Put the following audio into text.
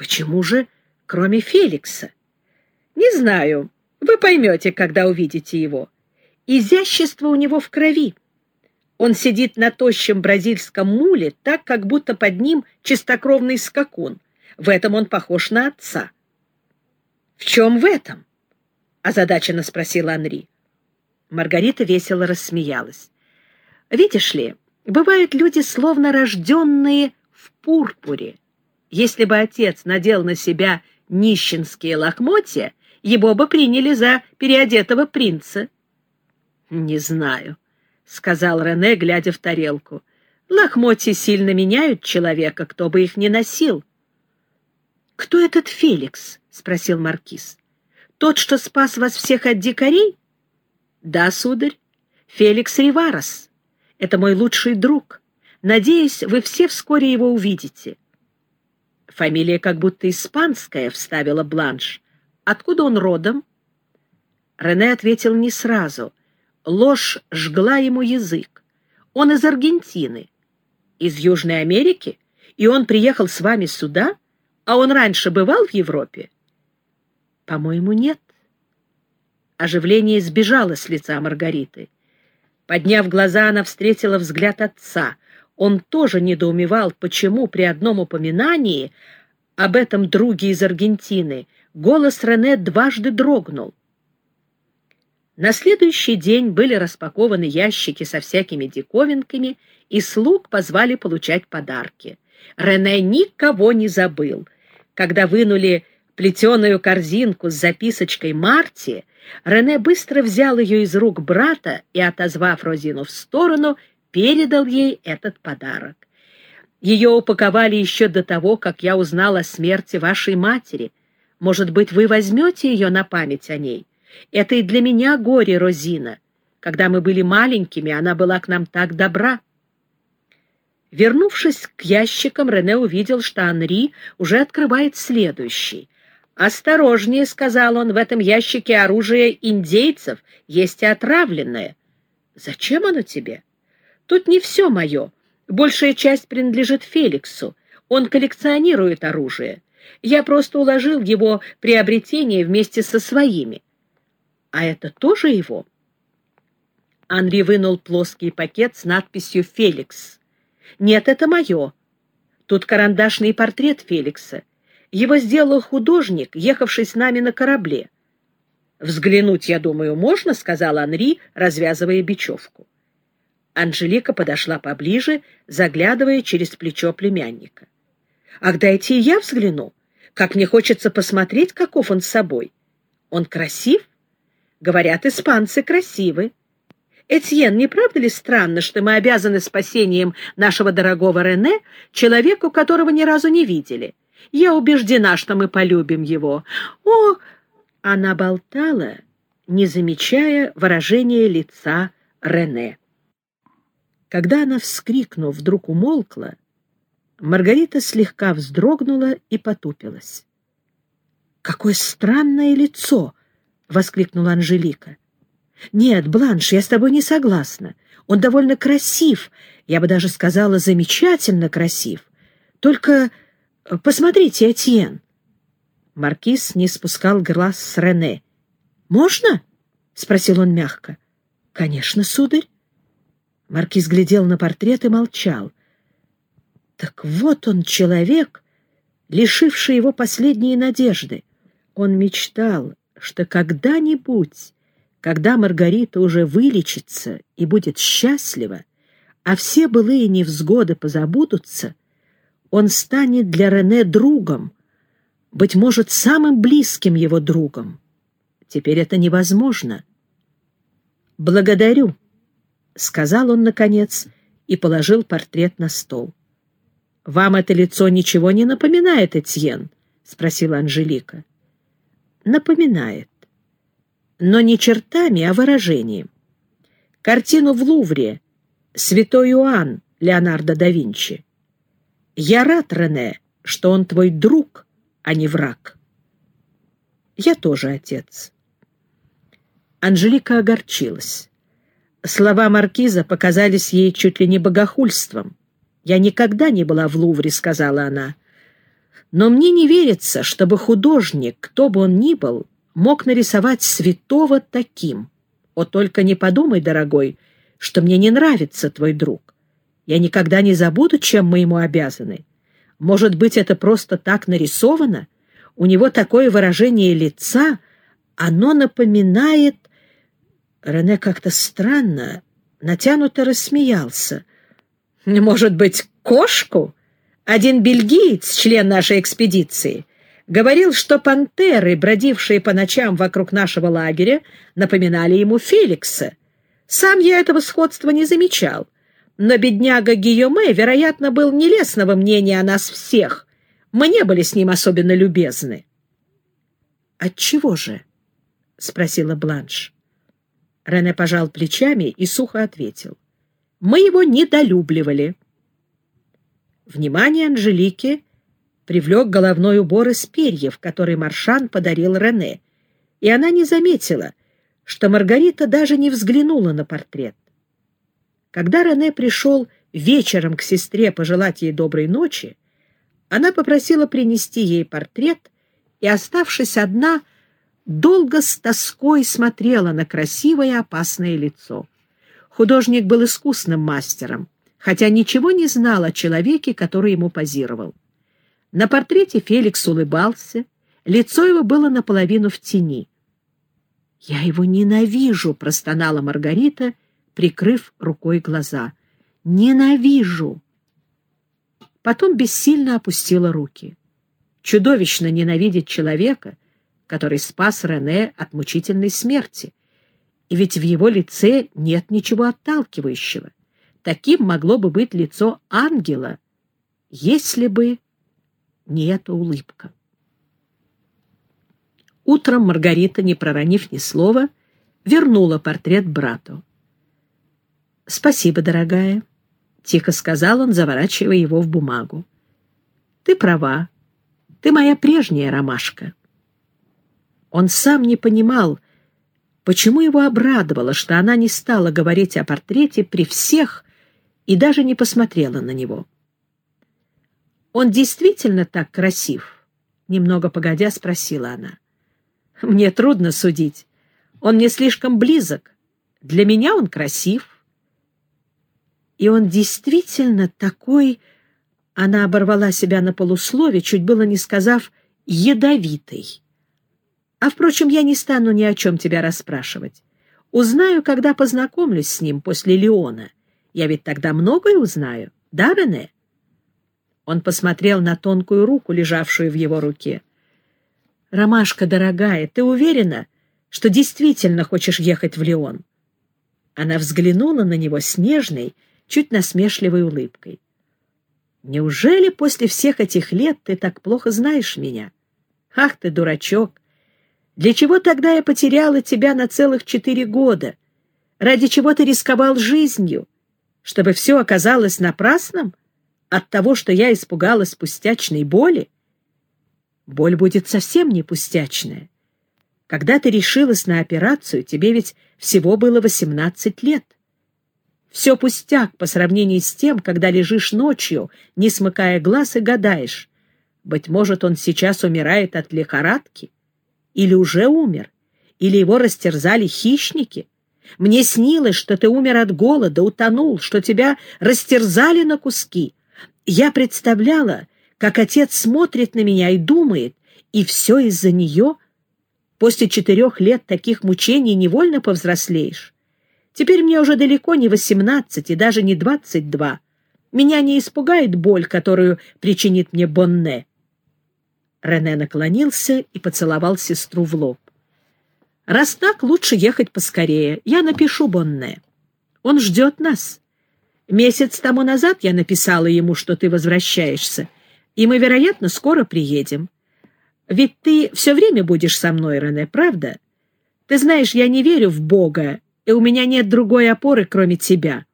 Почему же, кроме Феликса? Не знаю. Вы поймете, когда увидите его. Изящество у него в крови. Он сидит на тощем бразильском муле, так, как будто под ним чистокровный скакун. В этом он похож на отца. — В чем в этом? — озадаченно спросил Анри. Маргарита весело рассмеялась. — Видишь ли, бывают люди, словно рожденные в пурпуре. Если бы отец надел на себя нищенские лохмотья, его бы приняли за переодетого принца. — Не знаю, — сказал Рене, глядя в тарелку. — Лохмотья сильно меняют человека, кто бы их ни носил. — Кто этот Феликс? — спросил Маркиз. — Тот, что спас вас всех от дикарей? — Да, сударь, Феликс Риварос. Это мой лучший друг. Надеюсь, вы все вскоре его увидите. — Фамилия как будто испанская, — вставила Бланш. Откуда он родом? Рене ответил не сразу. Ложь жгла ему язык. Он из Аргентины. Из Южной Америки? И он приехал с вами сюда? А он раньше бывал в Европе? По-моему, нет. Оживление сбежало с лица Маргариты. Подняв глаза, она встретила взгляд отца — он тоже недоумевал, почему при одном упоминании об этом друге из Аргентины голос Рене дважды дрогнул. На следующий день были распакованы ящики со всякими диковинками, и слуг позвали получать подарки. Рене никого не забыл. Когда вынули плетеную корзинку с записочкой Марти, Рене быстро взял ее из рук брата и, отозвав Розину в сторону, передал ей этот подарок. Ее упаковали еще до того, как я узнал о смерти вашей матери. Может быть, вы возьмете ее на память о ней? Это и для меня горе, Розина. Когда мы были маленькими, она была к нам так добра. Вернувшись к ящикам, Рене увидел, что Анри уже открывает следующий. «Осторожнее», — сказал он, — «в этом ящике оружие индейцев, есть и отравленное». «Зачем оно тебе?» Тут не все мое. Большая часть принадлежит Феликсу. Он коллекционирует оружие. Я просто уложил его приобретение вместе со своими. А это тоже его? Анри вынул плоский пакет с надписью «Феликс». Нет, это мое. Тут карандашный портрет Феликса. Его сделал художник, ехавший с нами на корабле. «Взглянуть, я думаю, можно», — сказал Анри, развязывая бечевку. Анжелика подошла поближе, заглядывая через плечо племянника. «Ах, дайте я взгляну. Как мне хочется посмотреть, каков он с собой. Он красив? Говорят, испанцы красивы. Этьен, не правда ли странно, что мы обязаны спасением нашего дорогого Рене, человеку, которого ни разу не видели? Я убеждена, что мы полюбим его. О!» Она болтала, не замечая выражения лица Рене. Когда она, вскрикнув, вдруг умолкла, Маргарита слегка вздрогнула и потупилась. «Какое странное лицо!» — воскликнула Анжелика. «Нет, Бланш, я с тобой не согласна. Он довольно красив, я бы даже сказала, замечательно красив. Только э, посмотрите, Этьен». Маркиз не спускал глаз с Рене. «Можно?» — спросил он мягко. «Конечно, сударь». Маркиз глядел на портрет и молчал. Так вот он человек, лишивший его последние надежды. Он мечтал, что когда-нибудь, когда Маргарита уже вылечится и будет счастлива, а все былые невзгоды позабудутся, он станет для Рене другом, быть может, самым близким его другом. Теперь это невозможно. «Благодарю», — сказал он, наконец, и положил портрет на стол. — Вам это лицо ничего не напоминает, Этьен? — спросила Анжелика. — Напоминает. Но не чертами, а выражением. Картину в Лувре «Святой Иоанн» Леонардо да Винчи. Я рад, Рене, что он твой друг, а не враг. Я тоже отец. Анжелика огорчилась. Слова маркиза показались ей чуть ли не богохульством. «Я никогда не была в Лувре», — сказала она. Но мне не верится, чтобы художник, кто бы он ни был, мог нарисовать святого таким. О, только не подумай, дорогой, что мне не нравится твой друг. Я никогда не забуду, чем мы ему обязаны. Может быть, это просто так нарисовано? У него такое выражение лица, оно напоминает... Рене как-то странно, натянуто рассмеялся. Может быть, кошку? Один бельгиец, член нашей экспедиции, говорил, что пантеры, бродившие по ночам вокруг нашего лагеря, напоминали ему Феликса. Сам я этого сходства не замечал, но бедняга Гийоме, вероятно, был нелестного мнения о нас всех. Мы не были с ним особенно любезны. «Отчего же?» — спросила Бланш. Рене пожал плечами и сухо ответил. «Мы его недолюбливали». Внимание Анжелики привлек головной убор из перьев, который Маршан подарил Рене, и она не заметила, что Маргарита даже не взглянула на портрет. Когда Рене пришел вечером к сестре пожелать ей доброй ночи, она попросила принести ей портрет и, оставшись одна, долго с тоской смотрела на красивое опасное лицо. Художник был искусным мастером, хотя ничего не знал о человеке, который ему позировал. На портрете Феликс улыбался, лицо его было наполовину в тени. «Я его ненавижу», — простонала Маргарита, прикрыв рукой глаза. «Ненавижу!» Потом бессильно опустила руки. Чудовищно ненавидеть человека, который спас Рене от мучительной смерти. И ведь в его лице нет ничего отталкивающего. Таким могло бы быть лицо ангела, если бы не эта улыбка. Утром Маргарита, не проронив ни слова, вернула портрет брату. «Спасибо, дорогая», — тихо сказал он, заворачивая его в бумагу. «Ты права. Ты моя прежняя ромашка». Он сам не понимал, почему его обрадовало, что она не стала говорить о портрете при всех и даже не посмотрела на него. «Он действительно так красив?» — немного погодя спросила она. «Мне трудно судить. Он мне слишком близок. Для меня он красив, и он действительно такой... Она оборвала себя на полуслове, чуть было не сказав «ядовитый». А, впрочем, я не стану ни о чем тебя расспрашивать. Узнаю, когда познакомлюсь с ним после Леона. Я ведь тогда многое узнаю, да, Рене? Он посмотрел на тонкую руку, лежавшую в его руке. «Ромашка, дорогая, ты уверена, что действительно хочешь ехать в Леон?» Она взглянула на него с нежной, чуть насмешливой улыбкой. «Неужели после всех этих лет ты так плохо знаешь меня? Ах ты, дурачок! Для чего тогда я потеряла тебя на целых четыре года? Ради чего ты рисковал жизнью? Чтобы все оказалось напрасным? От того, что я испугалась пустячной боли? Боль будет совсем не пустячная. Когда ты решилась на операцию, тебе ведь всего было восемнадцать лет. Все пустяк по сравнению с тем, когда лежишь ночью, не смыкая глаз и гадаешь. Быть может, он сейчас умирает от лихорадки? Или уже умер? Или его растерзали хищники? Мне снилось, что ты умер от голода, утонул, что тебя растерзали на куски. Я представляла, как отец смотрит на меня и думает, и все из-за нее. После четырех лет таких мучений невольно повзрослеешь. Теперь мне уже далеко не восемнадцать и даже не двадцать два. Меня не испугает боль, которую причинит мне Бонне. Рене наклонился и поцеловал сестру в лоб. «Раз так, лучше ехать поскорее. Я напишу Бонне. Он ждет нас. Месяц тому назад я написала ему, что ты возвращаешься, и мы, вероятно, скоро приедем. Ведь ты все время будешь со мной, Рене, правда? Ты знаешь, я не верю в Бога и у меня нет другой опоры, кроме тебя.